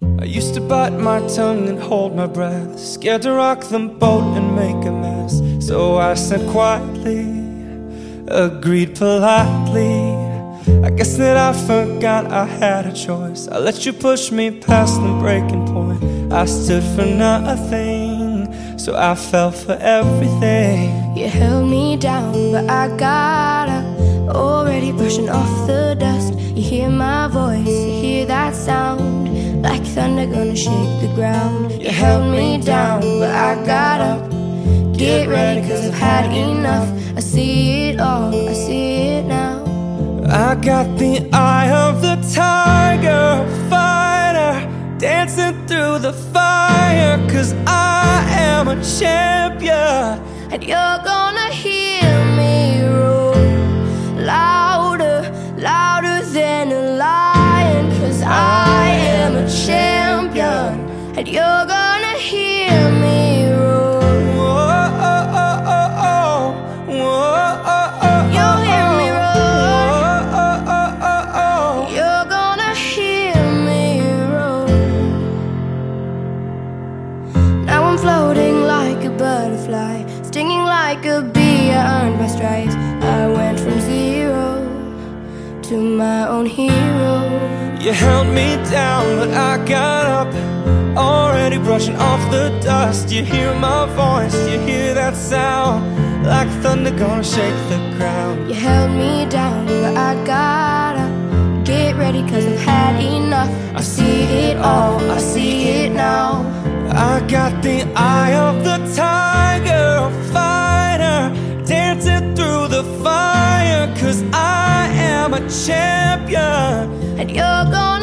I used to bite my tongue and hold my breath, scared to rock the boat and make a mess. So I said quietly, agreed politely. I guess that I forgot I had a choice. I let you push me past the breaking point. I stood for nothing, so I fell for everything. You held me down, but I got up. Already brushing off the dust. You hear my voice, you hear that sound. Like thunder gonna shake the ground. You held me down, but I got up. Get ready, cause I've had enough. I see it all, I see it now. I got the eye of the tiger fighter Dancing through the fire Cause I am a champion And you're gonna hear And you're gonna hear me roar You'll hear me roar. You're gonna hear me roar. Now I'm floating like a butterfly, stinging like a bee. I earned my stripes. I went from zero to my own hero. You held me down, but I got up Brushing off the dust You hear my voice, you hear that sound Like thunder gonna shake the ground You held me down, but I gotta Get ready, cause I've had enough. I see it all, I see it now. I got the eye of the tiger fighter Dancing through the fire Cause I am a champion And you're gonna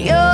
your